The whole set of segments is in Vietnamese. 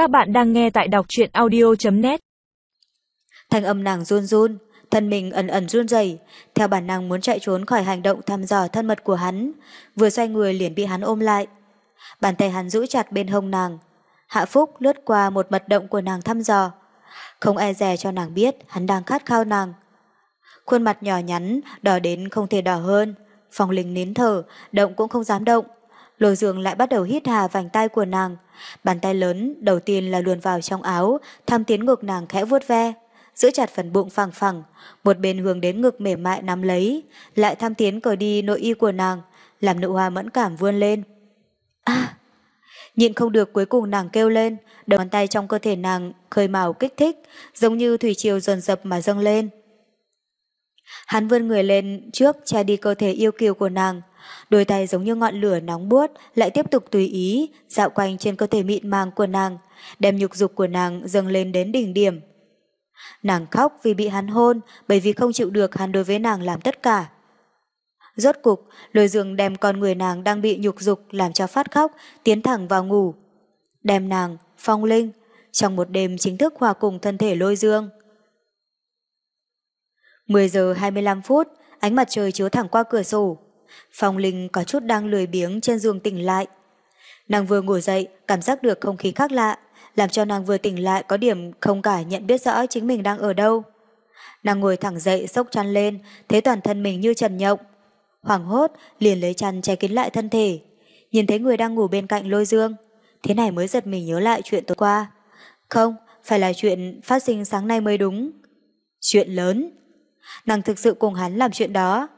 Các bạn đang nghe tại đọc truyện audio.net Thanh âm nàng run run, thân mình ẩn ẩn run rẩy, theo bản năng muốn chạy trốn khỏi hành động thăm dò thân mật của hắn, vừa xoay người liền bị hắn ôm lại. Bàn tay hắn giữ chặt bên hông nàng. Hạ Phúc lướt qua một mật động của nàng thăm dò. Không e dè cho nàng biết hắn đang khát khao nàng. Khuôn mặt nhỏ nhắn, đỏ đến không thể đỏ hơn. Phòng linh nín thở, động cũng không dám động. Lôi dương lại bắt đầu hít hà vành tay của nàng. Bàn tay lớn đầu tiên là luồn vào trong áo, thăm tiến ngực nàng khẽ vuốt ve. Giữ chặt phần bụng phẳng phẳng, một bên hướng đến ngực mềm mại nắm lấy, lại thăm tiến cởi đi nội y của nàng, làm nụ hoa mẫn cảm vươn lên. À! Nhịn không được cuối cùng nàng kêu lên, đầu ngón tay trong cơ thể nàng khơi màu kích thích, giống như thủy triều dồn dập mà dâng lên. Hắn vươn người lên trước che đi cơ thể yêu kiều của nàng, đôi tay giống như ngọn lửa nóng buốt lại tiếp tục tùy ý dạo quanh trên cơ thể mịn màng của nàng, đem nhục dục của nàng dâng lên đến đỉnh điểm. Nàng khóc vì bị hắn hôn, bởi vì không chịu được hắn đối với nàng làm tất cả. Rốt cục, lôi dương đem con người nàng đang bị nhục dục làm cho phát khóc, tiến thẳng vào ngủ. Đem nàng, phong linh, trong một đêm chính thức hòa cùng thân thể lôi dương. 10 giờ 25 phút, ánh mặt trời chiếu thẳng qua cửa sổ. Phong Linh có chút đang lười biếng trên giường tỉnh lại. Nàng vừa ngủ dậy, cảm giác được không khí khác lạ, làm cho nàng vừa tỉnh lại có điểm không cả nhận biết rõ chính mình đang ở đâu. Nàng ngồi thẳng dậy sốc chăn lên, thấy toàn thân mình như trần nhộng. Hoảng hốt, liền lấy chăn che kín lại thân thể. Nhìn thấy người đang ngủ bên cạnh lôi dương. Thế này mới giật mình nhớ lại chuyện tối qua. Không, phải là chuyện phát sinh sáng nay mới đúng. Chuyện lớn. Nàng thực sự cùng hắn làm chuyện đó.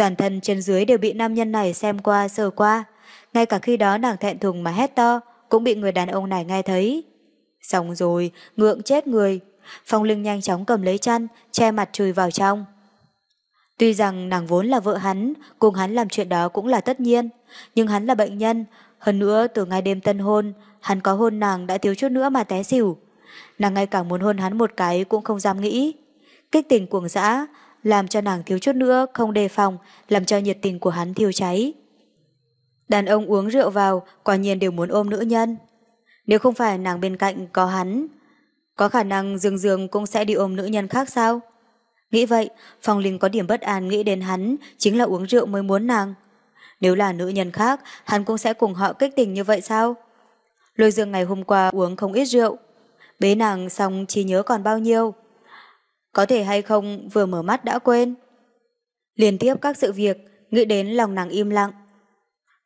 Toàn thân trên dưới đều bị nam nhân này xem qua sờ qua. Ngay cả khi đó nàng thẹn thùng mà hét to, cũng bị người đàn ông này nghe thấy. Xong rồi, ngượng chết người. Phong Linh nhanh chóng cầm lấy chăn, che mặt chui vào trong. Tuy rằng nàng vốn là vợ hắn, cùng hắn làm chuyện đó cũng là tất nhiên, nhưng hắn là bệnh nhân, hơn nữa từ ngày đêm tân hôn, hắn có hôn nàng đã thiếu chút nữa mà té xỉu. Nàng ngay cả muốn hôn hắn một cái cũng không dám nghĩ. Kích tình cuồng dã, làm cho nàng thiếu chút nữa không đề phòng, làm cho nhiệt tình của hắn thiêu cháy. Đàn ông uống rượu vào, quả nhiên đều muốn ôm nữ nhân. Nếu không phải nàng bên cạnh có hắn, có khả năng Dương Dương cũng sẽ đi ôm nữ nhân khác sao? Nghĩ vậy, Phong Linh có điểm bất an nghĩ đến hắn chính là uống rượu mới muốn nàng. Nếu là nữ nhân khác, hắn cũng sẽ cùng họ kích tình như vậy sao? Lôi Dương ngày hôm qua uống không ít rượu. Bế nàng xong chỉ nhớ còn bao nhiêu. Có thể hay không vừa mở mắt đã quên. Liên tiếp các sự việc, nghĩ đến lòng nàng im lặng.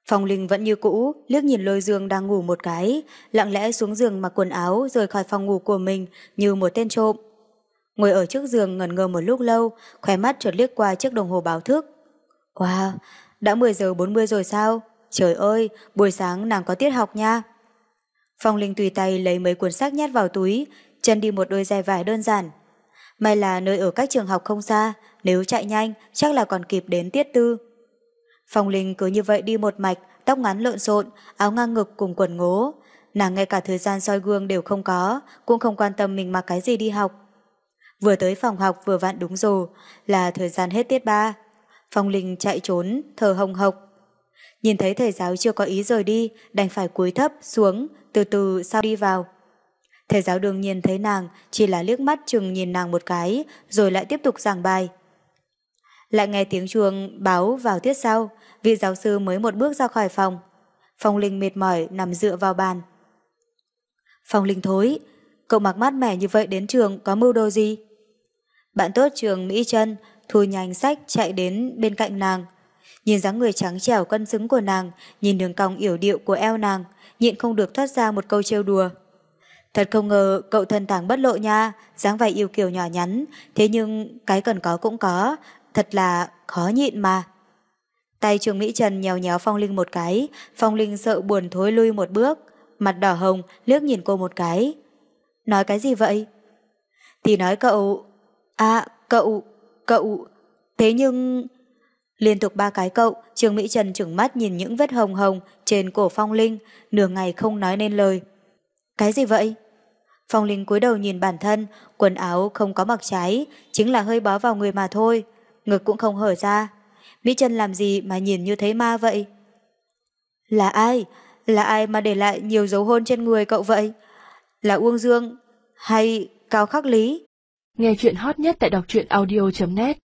Phong Linh vẫn như cũ, liếc nhìn lôi dương đang ngủ một cái, lặng lẽ xuống giường mặc quần áo rời khỏi phòng ngủ của mình như một tên trộm. Ngồi ở trước giường ngẩn ngơ một lúc lâu, khóe mắt chợt liếc qua chiếc đồng hồ báo thức. Wow, đã 10 giờ 40 rồi sao? Trời ơi, buổi sáng nàng có tiết học nha. Phong Linh tùy tay lấy mấy cuốn sách nhét vào túi, chân đi một đôi giày vải đơn giản. May là nơi ở cách trường học không xa, nếu chạy nhanh chắc là còn kịp đến tiết tư. Phong Linh cứ như vậy đi một mạch, tóc ngắn lộn xộn, áo ngang ngực cùng quần ngố. Nàng ngay cả thời gian soi gương đều không có, cũng không quan tâm mình mặc cái gì đi học. Vừa tới phòng học vừa vặn đúng rồi, là thời gian hết tiết ba. Phong Linh chạy trốn, thở hồng hộc. Nhìn thấy thầy giáo chưa có ý rời đi, đành phải cúi thấp xuống, từ từ sao đi vào. Thầy giáo đương nhiên thấy nàng, chỉ là liếc mắt chừng nhìn nàng một cái, rồi lại tiếp tục giảng bài. Lại nghe tiếng chuông báo vào tiết sau, vị giáo sư mới một bước ra khỏi phòng. Phong Linh mệt mỏi nằm dựa vào bàn. Phong Linh thối, cậu mặc mát mẻ như vậy đến trường có mưu đồ gì? Bạn tốt trường Mỹ Trân thu nhanh sách chạy đến bên cạnh nàng. Nhìn dáng người trắng trẻo cân xứng của nàng, nhìn đường cong yểu điệu của eo nàng, nhịn không được thoát ra một câu trêu đùa. Thật không ngờ cậu thân tàng bất lộ nha, dáng vẻ yêu kiều nhỏ nhắn, thế nhưng cái cần có cũng có, thật là khó nhịn mà. Tay trường Mỹ Trần nhéo nhéo Phong Linh một cái, Phong Linh sợ buồn thối lui một bước, mặt đỏ hồng liếc nhìn cô một cái. Nói cái gì vậy? Thì nói cậu... À, cậu... cậu... Thế nhưng... Liên tục ba cái cậu, Trương Mỹ Trần trừng mắt nhìn những vết hồng hồng trên cổ Phong Linh, nửa ngày không nói nên lời. Cái gì vậy? Phong Linh cúi đầu nhìn bản thân, quần áo không có mặc trái, chính là hơi bó vào người mà thôi, ngực cũng không hở ra. Mỹ Trân làm gì mà nhìn như thấy ma vậy? Là ai? Là ai mà để lại nhiều dấu hôn trên người cậu vậy? Là Uông Dương hay Cao Khắc Lý? Nghe chuyện hot nhất tại đọc truyện audio.net